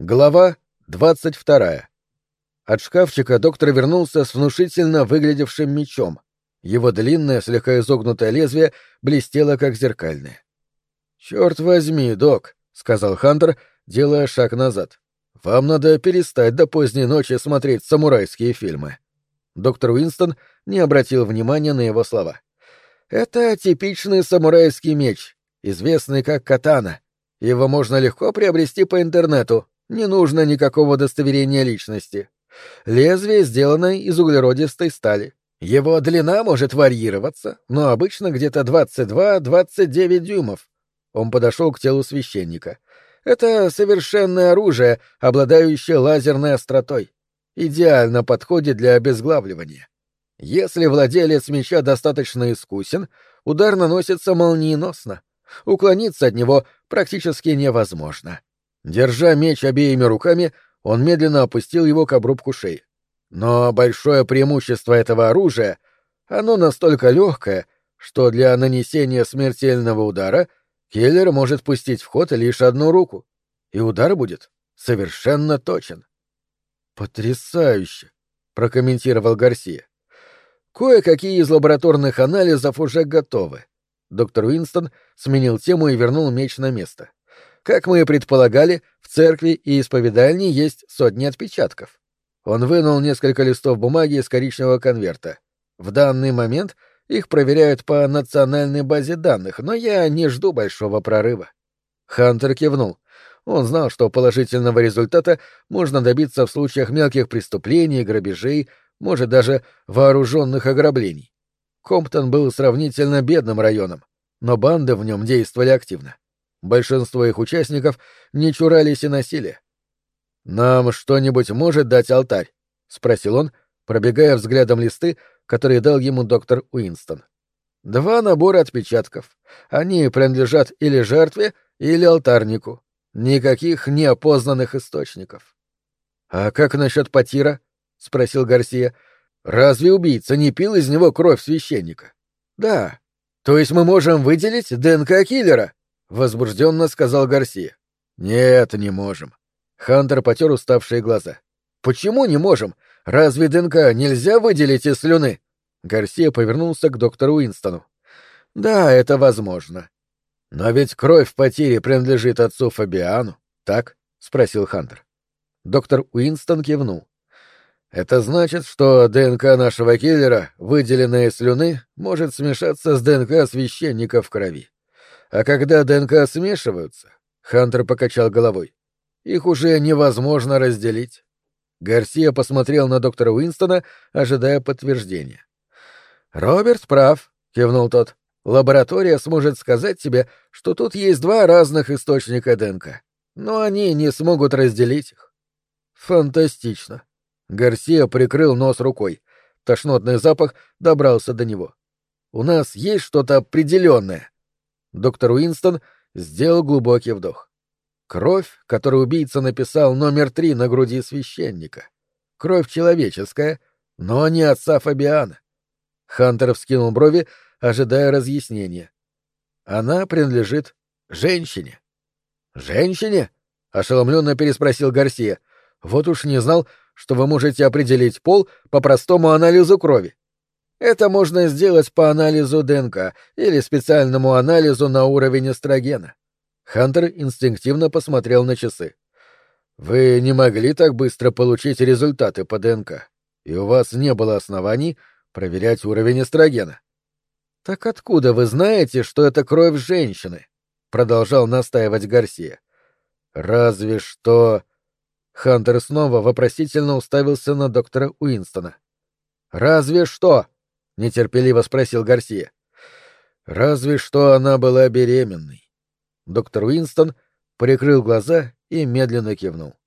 Глава двадцать вторая. От шкафчика доктор вернулся с внушительно выглядевшим мечом. Его длинное, слегка изогнутое лезвие блестело, как зеркальное. «Черт возьми, док», — сказал Хантер, делая шаг назад. «Вам надо перестать до поздней ночи смотреть самурайские фильмы». Доктор Уинстон не обратил внимания на его слова. «Это типичный самурайский меч, известный как катана. Его можно легко приобрести по интернету, не нужно никакого удостоверения личности. Лезвие сделано из углеродистой стали. Его длина может варьироваться, но обычно где-то 22-29 дюймов. Он подошел к телу священника. Это совершенное оружие, обладающее лазерной остротой. Идеально подходит для обезглавливания. Если владелец меча достаточно искусен, удар наносится молниеносно. Уклониться от него практически невозможно. Держа меч обеими руками, он медленно опустил его к обрубку шеи. Но большое преимущество этого оружия — оно настолько легкое, что для нанесения смертельного удара киллер может пустить в ход лишь одну руку, и удар будет совершенно точен. «Потрясающе!» — прокомментировал Гарсия. «Кое-какие из лабораторных анализов уже готовы». Доктор Уинстон сменил тему и вернул меч на место. Как мы и предполагали, в церкви и исповедальне есть сотни отпечатков. Он вынул несколько листов бумаги из коричневого конверта. В данный момент их проверяют по национальной базе данных, но я не жду большого прорыва. Хантер кивнул. Он знал, что положительного результата можно добиться в случаях мелких преступлений, грабежей, может, даже вооруженных ограблений. Комптон был сравнительно бедным районом, но банды в нем действовали активно. Большинство их участников не чурались и насилия. «Нам что-нибудь может дать алтарь?» — спросил он, пробегая взглядом листы, которые дал ему доктор Уинстон. «Два набора отпечатков. Они принадлежат или жертве, или алтарнику. Никаких неопознанных источников». «А как насчет потира?» — спросил Гарсия. «Разве убийца не пил из него кровь священника?» «Да. То есть мы можем выделить ДНК киллера?» — возбужденно сказал Гарсия. «Нет, не можем». Хантер потер уставшие глаза. «Почему не можем? Разве ДНК нельзя выделить из слюны?» Гарсия повернулся к доктору Уинстону. «Да, это возможно. Но ведь кровь в потере принадлежит отцу Фабиану, так?» — спросил Хантер. Доктор Уинстон кивнул. «Это значит, что ДНК нашего киллера, выделенная из слюны, может смешаться с ДНК священника в крови. А когда ДНК смешиваются, Хантер покачал головой, их уже невозможно разделить. Гарсия посмотрел на доктора Уинстона, ожидая подтверждения. «Роберт прав», — кивнул тот. «Лаборатория сможет сказать тебе, что тут есть два разных источника ДНК, но они не смогут разделить их». «Фантастично». Гарсия прикрыл нос рукой. Тошнотный запах добрался до него. «У нас есть что-то определенное, Доктор Уинстон сделал глубокий вдох. Кровь, которую убийца написал номер три на груди священника. Кровь человеческая, но не отца Фабиана. Хантер вскинул брови, ожидая разъяснения. Она принадлежит женщине. Женщине? ошеломленно переспросил Гарсия. Вот уж не знал, что вы можете определить пол по простому анализу крови. Это можно сделать по анализу ДНК или специальному анализу на уровень эстрогена. Хантер инстинктивно посмотрел на часы. Вы не могли так быстро получить результаты по ДНК, и у вас не было оснований проверять уровень эстрогена. Так откуда вы знаете, что это кровь женщины? продолжал настаивать Гарсия. Разве что Хантер снова вопросительно уставился на доктора Уинстона. Разве что нетерпеливо спросил Гарсия. Разве что она была беременной. Доктор Уинстон прикрыл глаза и медленно кивнул.